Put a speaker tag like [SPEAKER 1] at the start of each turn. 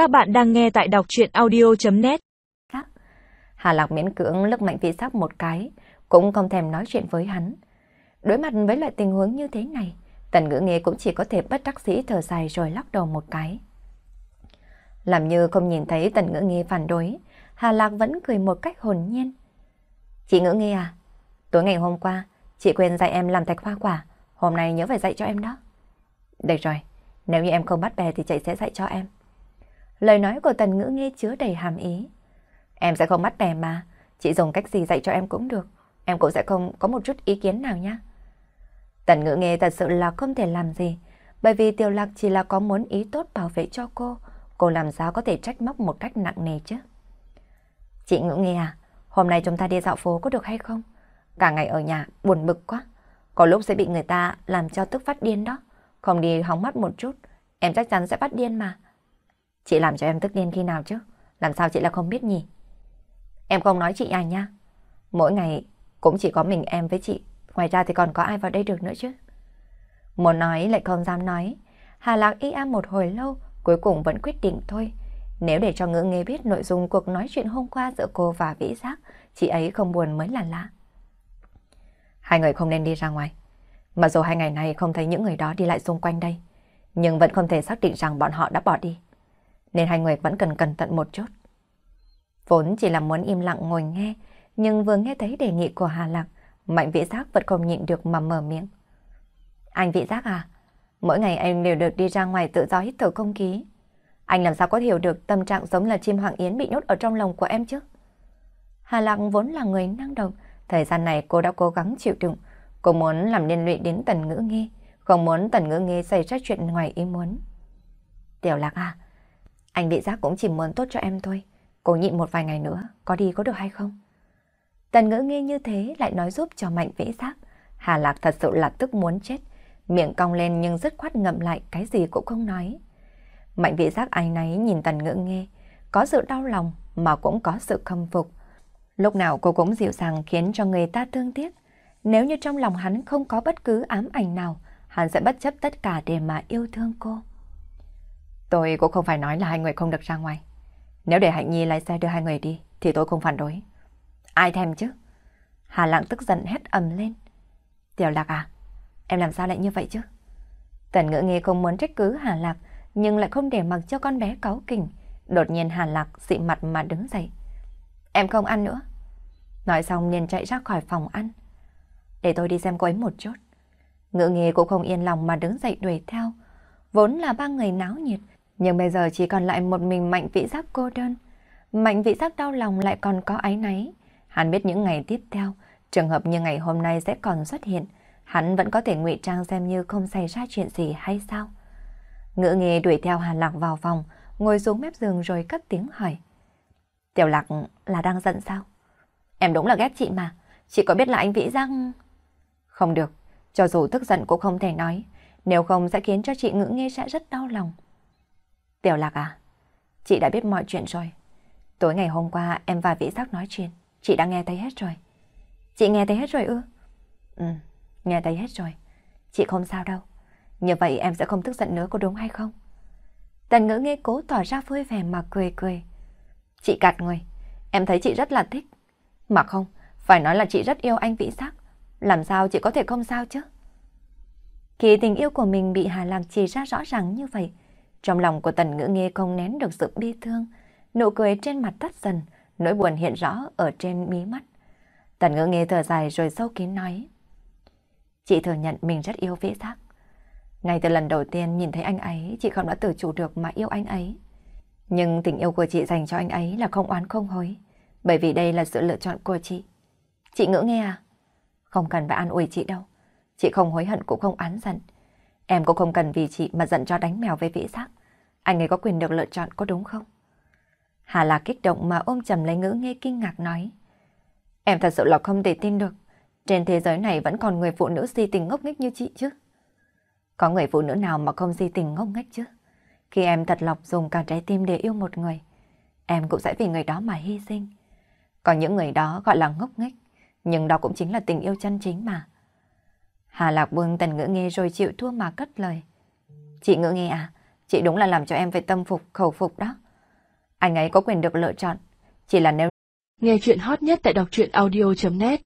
[SPEAKER 1] Các bạn đang nghe tại đọc chuyện audio.net dạ.
[SPEAKER 2] Hà Lạc miễn cưỡng lức mạnh vị sắc một cái, cũng không thèm nói chuyện với hắn. Đối mặt với loại tình huống như thế này, tần ngữ nghề cũng chỉ có thể bất đắc dĩ thở dài rồi lắc đầu một cái. Làm như không nhìn thấy tần ngữ Nghe phản đối, Hà Lạc vẫn cười một cách hồn nhiên. Chị ngữ Nghe à, tối ngày hôm qua, chị quên dạy em làm thạch hoa quả, hôm nay nhớ phải dạy cho em đó. Được rồi, nếu như em không bắt bè thì chị sẽ dạy cho em. Lời nói của tần ngữ nghi chứa đầy hàm ý. Em sẽ không bắt bè mà, chị dùng cách gì dạy cho em cũng được, em cũng sẽ không có một chút ý kiến nào nhé. Tần ngữ nghe thật sự là không thể làm gì, bởi vì tiểu lạc chỉ là có muốn ý tốt bảo vệ cho cô, cô làm sao có thể trách móc một cách nặng nề chứ. Chị ngữ nghe à, hôm nay chúng ta đi dạo phố có được hay không? Cả ngày ở nhà buồn bực quá, có lúc sẽ bị người ta làm cho tức phát điên đó. Không đi hóng mắt một chút, em chắc chắn sẽ bắt điên mà. Chị làm cho em tức điên khi nào chứ? Làm sao chị là không biết nhỉ? Em không nói chị à nha. Mỗi ngày cũng chỉ có mình em với chị. Ngoài ra thì còn có ai vào đây được nữa chứ? Muốn nói lại không dám nói. Hà Lạc y am một hồi lâu, cuối cùng vẫn quyết định thôi. Nếu để cho ngữ nghe biết nội dung cuộc nói chuyện hôm qua giữa cô và Vĩ Giác, chị ấy không buồn mới là lạ. Hai người không nên đi ra ngoài. mặc dù hai ngày này không thấy những người đó đi lại xung quanh đây, nhưng vẫn không thể xác định rằng bọn họ đã bỏ đi. Nên hai người vẫn cần cẩn thận một chút. Vốn chỉ là muốn im lặng ngồi nghe, nhưng vừa nghe thấy đề nghị của Hà Lạc, Mạnh Vĩ Giác vẫn không nhịn được mà mở miệng. Anh Vĩ Giác à, mỗi ngày anh đều được đi ra ngoài tự do hít thở không khí. Anh làm sao có hiểu được tâm trạng giống là chim hoàng yến bị nhốt ở trong lòng của em chứ? Hà Lạc vốn là người năng động, thời gian này cô đã cố gắng chịu đựng, Cô muốn làm liên lụy đến tần ngữ nghi, không muốn tần ngữ nghi xảy ra chuyện ngoài ý muốn. Tiểu lạc à, anh bị giác cũng chỉ muốn tốt cho em thôi. Cô nhịn một vài ngày nữa, có đi có được hay không? Tần ngữ nghe như thế lại nói giúp cho mạnh vĩ giác. Hà lạc thật sự là tức muốn chết. Miệng cong lên nhưng rất khoát ngậm lại cái gì cũng không nói. Mạnh vĩ giác ai nấy nhìn tần ngữ nghe, có sự đau lòng mà cũng có sự khâm phục. Lúc nào cô cũng dịu dàng khiến cho người ta thương tiếc. Nếu như trong lòng hắn không có bất cứ ám ảnh nào, hắn sẽ bất chấp tất cả để mà yêu thương cô. Tôi cũng không phải nói là hai người không được ra ngoài. Nếu để Hạnh Nhi lái xe đưa hai người đi, thì tôi không phản đối. Ai thèm chứ? Hà Lạng tức giận hét ầm lên. Tiểu Lạc à, em làm sao lại như vậy chứ? Tần ngữ nghi không muốn trách cứ Hà Lạc, nhưng lại không để mặc cho con bé cáu kỉnh. Đột nhiên Hà Lạc dị mặt mà đứng dậy. Em không ăn nữa. Nói xong liền chạy ra khỏi phòng ăn. Để tôi đi xem cô ấy một chút. Ngự nghề cũng không yên lòng mà đứng dậy đuổi theo. Vốn là ba người náo nhiệt, nhưng bây giờ chỉ còn lại một mình mạnh vị giác cô đơn. Mạnh vị giác đau lòng lại còn có ái náy. Hắn biết những ngày tiếp theo, trường hợp như ngày hôm nay sẽ còn xuất hiện. Hắn vẫn có thể ngụy trang xem như không xảy ra chuyện gì hay sao. Ngữ nghề đuổi theo Hàn Lạc vào phòng, ngồi xuống mép giường rồi cất tiếng hỏi. Tiểu Lạc là đang giận sao? Em đúng là ghét chị mà. Chị có biết là anh Vĩ Giang... Không được, cho dù tức giận cũng không thể nói, nếu không sẽ khiến cho chị ngữ nghe sẽ rất đau lòng. Tiểu Lạc à, chị đã biết mọi chuyện rồi. Tối ngày hôm qua em và Vĩ sắc nói chuyện, chị đã nghe thấy hết rồi. Chị nghe thấy hết rồi ư? Ừ, nghe thấy hết rồi. Chị không sao đâu. Như vậy em sẽ không tức giận nữa có đúng hay không? Tần ngữ nghe cố tỏ ra vui vẻ mà cười cười. Chị cạt người, em thấy chị rất là thích. Mà không, phải nói là chị rất yêu anh Vĩ sắc. Làm sao chị có thể không sao chứ? Khi tình yêu của mình bị Hà Lạc chỉ ra rõ ràng như vậy, trong lòng của Tần Ngữ nghi không nén được sự bi thương, nụ cười trên mặt tắt dần, nỗi buồn hiện rõ ở trên mí mắt. Tần Ngữ nghi thở dài rồi sâu kín nói. Chị thừa nhận mình rất yêu vĩ giác. Ngay từ lần đầu tiên nhìn thấy anh ấy, chị không đã tự chủ được mà yêu anh ấy. Nhưng tình yêu của chị dành cho anh ấy là không oán không hối, bởi vì đây là sự lựa chọn của chị. Chị ngữ nghe à? Không cần phải an ủi chị đâu. Chị không hối hận cũng không án giận. Em cũng không cần vì chị mà giận cho đánh mèo với vĩ giác. Anh ấy có quyền được lựa chọn có đúng không? Hà là kích động mà ôm chầm lấy ngữ nghe kinh ngạc nói. Em thật sự là không thể tin được. Trên thế giới này vẫn còn người phụ nữ si tình ngốc nghếch như chị chứ. Có người phụ nữ nào mà không si tình ngốc nghếch chứ? Khi em thật lọc dùng cả trái tim để yêu một người, em cũng sẽ vì người đó mà hy sinh. Còn những người đó gọi là ngốc nghếch, nhưng đó cũng chính là tình yêu chân chính mà. Hà Lạc Vương tần ngữ nghe rồi chịu thua mà cất lời. Chị ngữ nghe à, chị đúng là làm cho em phải tâm phục, khẩu phục đó. Anh ấy có quyền được lựa chọn. Chỉ là nếu...
[SPEAKER 1] Nghe chuyện hot nhất tại đọc truyện audio.net